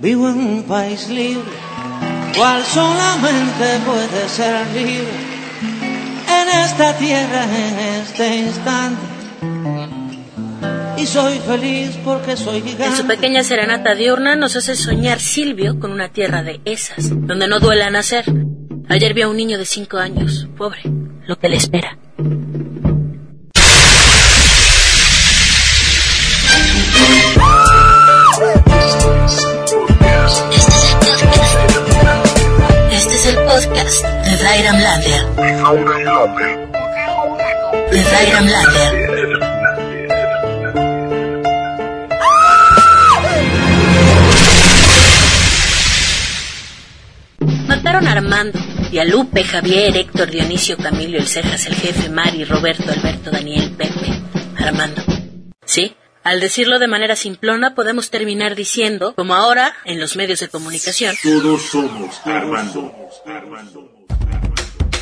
Vivo en un país libre, cual solamente puede ser libre en esta tierra, en este instante. Y soy feliz porque soy gigante. En su pequeña serenata diurna nos hace soñar Silvio con una tierra de esas, donde no duela nacer. Ayer vi a un niño de cinco años, pobre, lo que le espera. Dairam Landia. De Dairam Landia. Mataron a Armando y a Lupe, Javier, Héctor, Dionisio, Camilo, el Cejas, el jefe, Mari, Roberto, Alberto, Daniel, Pepe, Armando. Sí, al decirlo de manera simplona podemos terminar diciendo, como ahora en los medios de comunicación, Todos somos Armando.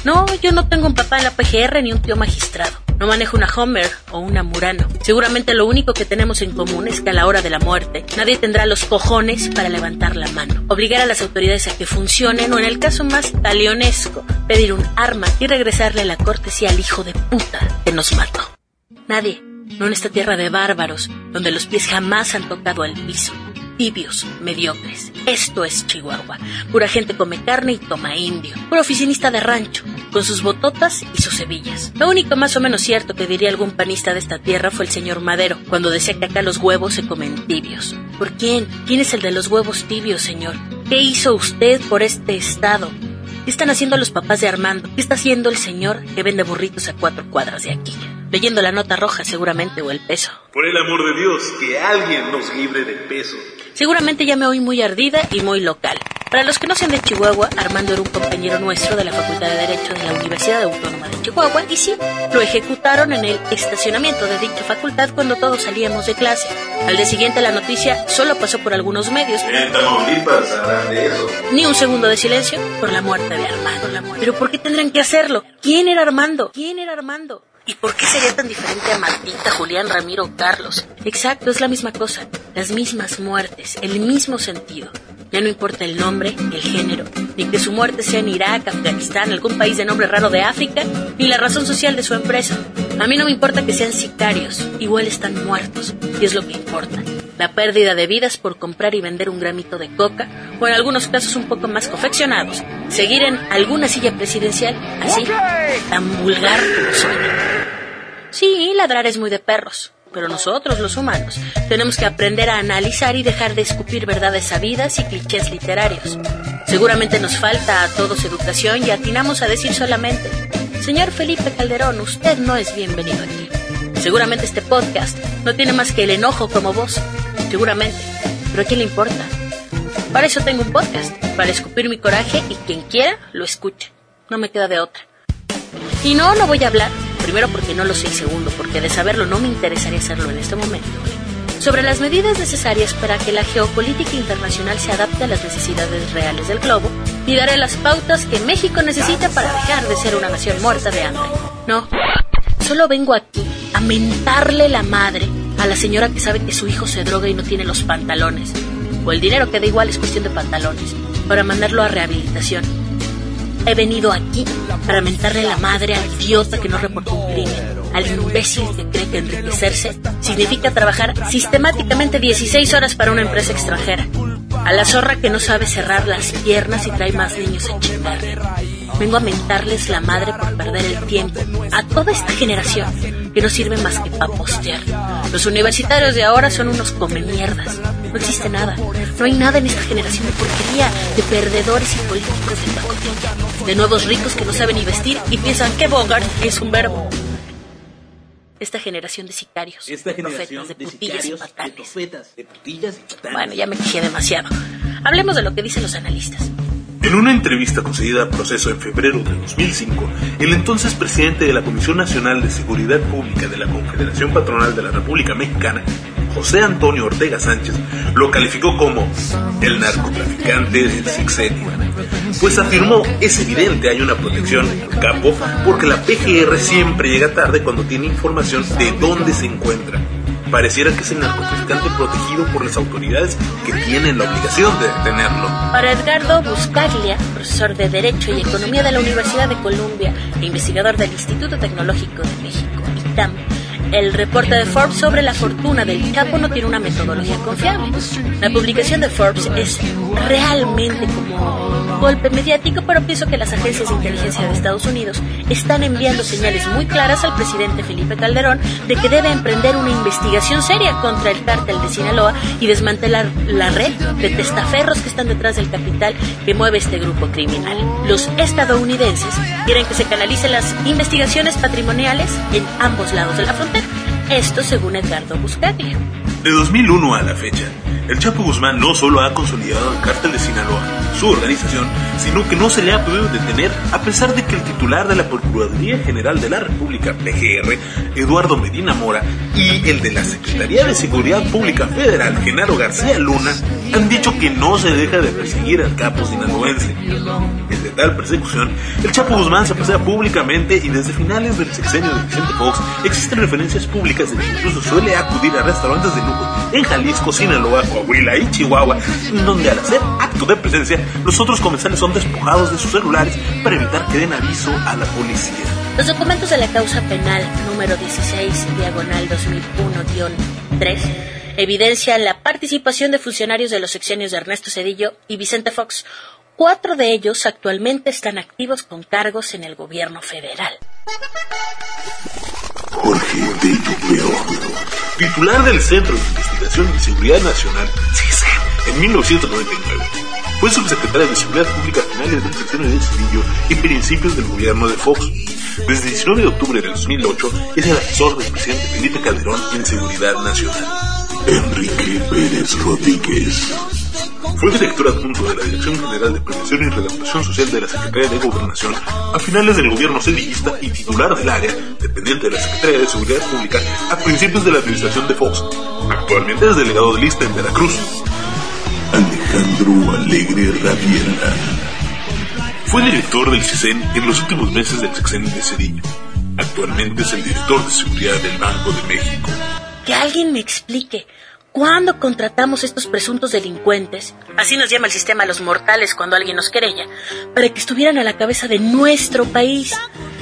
No, yo no tengo un papá en la PGR ni un tío magistrado. No manejo una Homer o una Murano. Seguramente lo único que tenemos en común es que a la hora de la muerte nadie tendrá los cojones para levantar la mano, obligar a las autoridades a que funcionen o en el caso más talionesco, pedir un arma y regresarle la cortesía al hijo de puta que nos mató. Nadie, no en esta tierra de bárbaros, donde los pies jamás han tocado al piso. Tibios, mediocres. Esto es Chihuahua. Pura gente come carne y toma indio. Puro oficinista de rancho, con sus bototas y sus hebillas. Lo único más o menos cierto que diría algún panista de esta tierra fue el señor Madero, cuando decía que acá los huevos se comen tibios. ¿Por quién? ¿Quién es el de los huevos tibios, señor? ¿Qué hizo usted por este estado? ¿Qué están haciendo los papás de Armando? ¿Qué está haciendo el señor que vende burritos a cuatro cuadras de aquí? Leyendo la nota roja seguramente o el peso. Por el amor de Dios, que alguien nos libre del peso. Seguramente ya me oí muy ardida y muy local. Para los que no sean de Chihuahua, Armando era un compañero nuestro de la Facultad de Derecho de la Universidad Autónoma de Chihuahua y sí, lo ejecutaron en el estacionamiento de dicha facultad cuando todos salíamos de clase. Al día siguiente la noticia solo pasó por algunos medios. De eso. Ni un segundo de silencio por la muerte de Armando. Pero ¿por qué tendrán que hacerlo? ¿Quién era Armando? ¿Quién era Armando? ¿Y por qué sería tan diferente a Martita, Julián, Ramiro o Carlos? Exacto, es la misma cosa. Las mismas muertes, el mismo sentido. Ya no importa el nombre, el género, ni que su muerte sea en Irak, Afganistán, algún país de nombre raro de África, ni la razón social de su empresa. A mí no me importa que sean sicarios, igual están muertos, y es lo que importa. La pérdida de vidas por comprar y vender un gramito de coca, o en algunos casos un poco más confeccionados, seguir en alguna silla presidencial, así, tan vulgar como suena. Sí, ladrar es muy de perros, pero nosotros, los humanos, tenemos que aprender a analizar y dejar de escupir verdades sabidas y clichés literarios. Seguramente nos falta a todos educación y atinamos a decir solamente, señor Felipe Calderón, usted no es bienvenido aquí. Seguramente este podcast no tiene más que el enojo como voz. Seguramente. Pero ¿a quién le importa? Para eso tengo un podcast, para escupir mi coraje y quien quiera lo escuche. No me queda de otra. Y no, no voy a hablar, primero porque no lo sé y segundo porque de saberlo no me interesaría hacerlo en este momento, sobre las medidas necesarias para que la geopolítica internacional se adapte a las necesidades reales del globo y daré las pautas que México necesita para dejar de ser una nación muerta de hambre. No, solo vengo aquí a mentarle la madre a la señora que sabe que su hijo se droga y no tiene los pantalones, o el dinero que da igual es cuestión de pantalones, para mandarlo a rehabilitación. He venido aquí para mentarle la madre al idiota que no reportó un crimen, al imbécil que cree que enriquecerse significa trabajar sistemáticamente 16 horas para una empresa extranjera, a la zorra que no sabe cerrar las piernas y trae más niños a chingar. Vengo a mentarles la madre por perder el tiempo a toda esta generación que no sirve más que para postear. Los universitarios de ahora son unos come mierdas. No existe nada. No hay nada en esta generación de porquería, de perdedores y políticos de pacotilla. De nuevos ricos que no saben ni vestir y piensan que Bogart es un verbo. Esta generación de sicarios, Esta generación profetas, de de putillas y de patanes. profetas, de putillas y patanes. Bueno, ya me quejé demasiado. Hablemos de lo que dicen los analistas. En una entrevista concedida a Proceso en febrero de 2005, el entonces presidente de la Comisión Nacional de Seguridad Pública de la Confederación Patronal de la República Mexicana, José Antonio Ortega Sánchez, lo calificó como el narcotraficante del sexenio. Pues afirmó, es evidente, hay una protección, capo, porque la PGR siempre llega tarde cuando tiene información de dónde se encuentra. pareciera que es el narcotraficante protegido por las autoridades que tienen la obligación de detenerlo. Para Edgardo Buscaglia, profesor de Derecho y Economía de la Universidad de Columbia e investigador del Instituto Tecnológico de México, ITAM, el reporte de Forbes sobre la fortuna del Chapo no tiene una metodología confiable. La publicación de Forbes es realmente como un golpe mediático, pero pienso que las agencias de inteligencia de Estados Unidos están enviando señales muy claras al presidente Felipe Calderón de que debe emprender una investigación seria contra el cártel de Sinaloa y desmantelar la red de testaferros que están detrás del capital que mueve este grupo criminal. Los estadounidenses quieren que se canalicen las investigaciones patrimoniales en ambos lados de la frontera. Esto según Edgardo Buscaglia. De 2001 a la fecha, el Chapo Guzmán no solo ha consolidado el cártel de Sinaloa, su organización, sino que no se le ha podido detener a pesar de que el titular de la Procuraduría General de la República, PGR, Eduardo Medina Mora, y el de la Secretaría de Seguridad Pública Federal, Genaro García Luna, han dicho que no se deja de perseguir al capo sinaloense. Desde tal persecución, el Chapo Guzmán se pasea públicamente y desde finales del sexenio de Vicente Fox existen referencias públicas de que incluso suele acudir a restaurantes de en Jalisco, Sinaloa, Coahuila y Chihuahua, donde al hacer acto de presencia, los otros comensales son despojados de sus celulares para evitar que den aviso a la policía. Los documentos de la causa penal número 16, diagonal 2001-3, evidencian la participación de funcionarios de los sexenios de Ernesto Cedillo y Vicente Fox. Cuatro de ellos actualmente están activos con cargos en el gobierno federal. Jorge Bello titular del Centro de Investigación y Seguridad Nacional, CISEN, en 1999. Fue subsecretario de Seguridad Pública a finales del sexenio de Cedillo y principios del gobierno de Fox. Desde el 19 de octubre del 2008 es el asesor del presidente Felipe Calderón en Seguridad Nacional. Enrique Pérez Rodríguez. Fue director adjunto de la Dirección General de Prevención y Readaptación Social de la Secretaría de Gobernación a finales del gobierno sedillista y titular del área, dependiente de la Secretaría de Seguridad Pública, a principios de la administración de Fox. Actualmente es delegado de lista en Veracruz. Alejandro Alegre Rabiela. Fue director del CISEN en los últimos meses del sexenio de Cedillo. Actualmente es el director de seguridad del Banco de México. Que alguien me explique. ¿Cuándo contratamos estos presuntos delincuentes? Así nos llama el sistema a los mortales cuando alguien nos querella, para que estuvieran a la cabeza de nuestro país.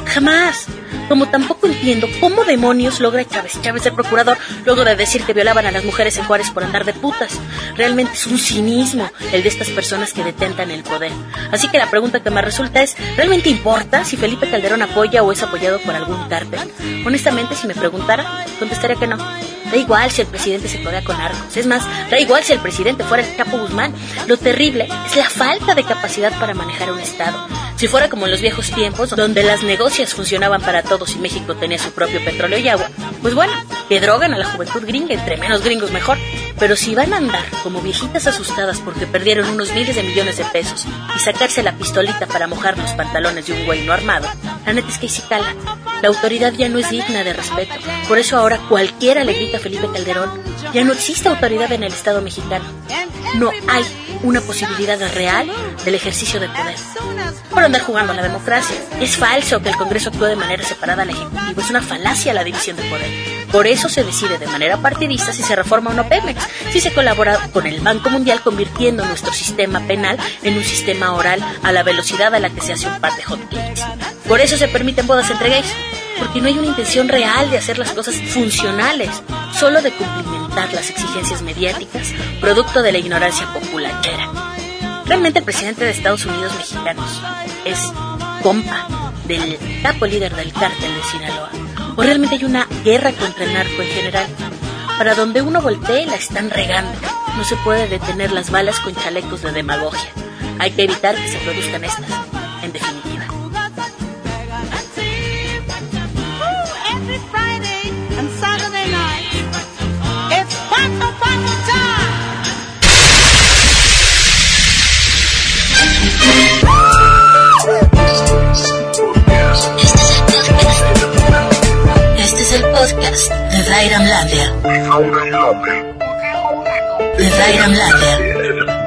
Jamás. Como tampoco entiendo cómo demonios logra Chávez Chávez ser procurador luego de decir que violaban a las mujeres en Juárez por andar de putas. Realmente es un cinismo el de estas personas que detentan el poder. Así que la pregunta que me resulta es, ¿realmente importa si Felipe Calderón apoya o es apoyado por algún cártel? Honestamente, si me preguntara, contestaría que no. Da igual si el presidente se codea con arcos. Es más, da igual si el presidente fuera el Chapo Guzmán. Lo terrible es la falta de capacidad para manejar un Estado. Si fuera como en los viejos tiempos, donde las negocias funcionaban para todos y México tenía su propio petróleo y agua, pues bueno, que drogan a la juventud gringa, entre menos gringos mejor. Pero si van a andar como viejitas asustadas porque perdieron unos miles de millones de pesos y sacarse la pistolita para mojar los pantalones de un güey no armado, la neta es que ahí. La autoridad ya no es digna de respeto. Por eso ahora cualquiera le grita a Felipe Calderón, ya no existe autoridad en el Estado mexicano. No hay una posibilidad real del ejercicio de poder. Por andar jugando a la democracia. Es falso que el Congreso actúe de manera separada al Ejecutivo. Es una falacia la división de poder. Por eso se decide de manera partidista si se reforma o no Pemex, si se colabora con el Banco Mundial convirtiendo nuestro sistema penal en un sistema oral a la velocidad a la que se hace un par de hotcakes. Por eso se permiten bodas entre gays, porque no hay una intención real de hacer las cosas funcionales, solo de las exigencias mediáticas, producto de la ignorancia populachera. Realmente el presidente de Estados Unidos mexicanos es compa del capo líder del cártel de Sinaloa. O realmente hay una guerra contra el narco en general. Para donde uno voltee la están regando. No se puede detener las balas con chalecos de demagogia. Hay que evitar que se produzcan estas, en definitiva. Zairam Lander. De Zairam Lander.